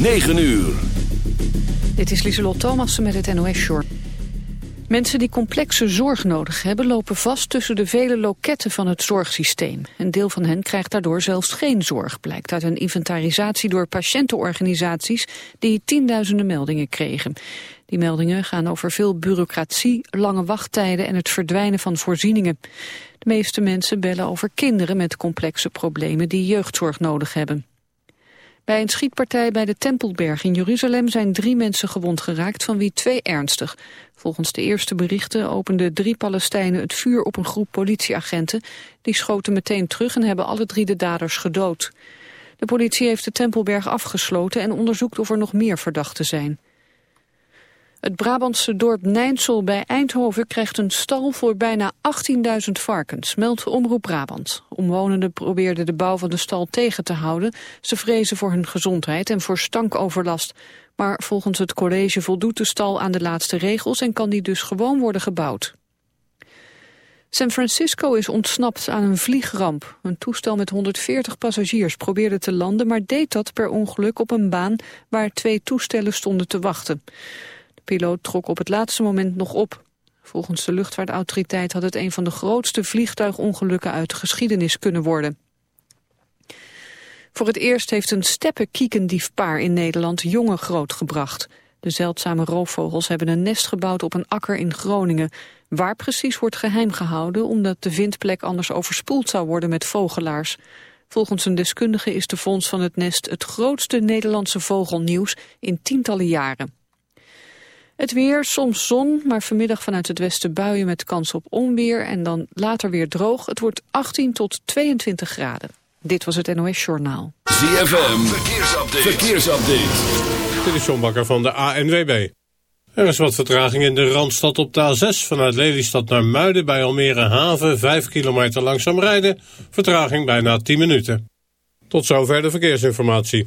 9 uur. Dit is Lieselot Thomassen met het NOS-short. Mensen die complexe zorg nodig hebben lopen vast tussen de vele loketten van het zorgsysteem. Een deel van hen krijgt daardoor zelfs geen zorg, blijkt uit een inventarisatie door patiëntenorganisaties die tienduizenden meldingen kregen. Die meldingen gaan over veel bureaucratie, lange wachttijden en het verdwijnen van voorzieningen. De meeste mensen bellen over kinderen met complexe problemen die jeugdzorg nodig hebben. Bij een schietpartij bij de Tempelberg in Jeruzalem zijn drie mensen gewond geraakt, van wie twee ernstig. Volgens de eerste berichten openden drie Palestijnen het vuur op een groep politieagenten. Die schoten meteen terug en hebben alle drie de daders gedood. De politie heeft de Tempelberg afgesloten en onderzoekt of er nog meer verdachten zijn. Het Brabantse dorp Nijnsel bij Eindhoven krijgt een stal voor bijna 18.000 varkens, meldt Omroep Brabant. Omwonenden probeerden de bouw van de stal tegen te houden. Ze vrezen voor hun gezondheid en voor stankoverlast. Maar volgens het college voldoet de stal aan de laatste regels en kan die dus gewoon worden gebouwd. San Francisco is ontsnapt aan een vliegramp. Een toestel met 140 passagiers probeerde te landen, maar deed dat per ongeluk op een baan waar twee toestellen stonden te wachten piloot trok op het laatste moment nog op. Volgens de luchtvaartautoriteit had het een van de grootste vliegtuigongelukken uit de geschiedenis kunnen worden. Voor het eerst heeft een steppenkiekendiefpaar in Nederland jongen grootgebracht. De zeldzame roofvogels hebben een nest gebouwd op een akker in Groningen. Waar precies wordt geheim gehouden omdat de vindplek anders overspoeld zou worden met vogelaars. Volgens een deskundige is de vondst van het nest het grootste Nederlandse vogelnieuws in tientallen jaren. Het weer, soms zon, maar vanmiddag vanuit het westen buien met kans op onweer en dan later weer droog. Het wordt 18 tot 22 graden. Dit was het NOS Journaal. ZFM, verkeersupdate. verkeersupdate. Dit is John Bakker van de ANWB. Er is wat vertraging in de Randstad op de A6 vanuit Lelystad naar Muiden bij Almere Haven. 5 kilometer langzaam rijden, vertraging bijna 10 minuten. Tot zover de verkeersinformatie.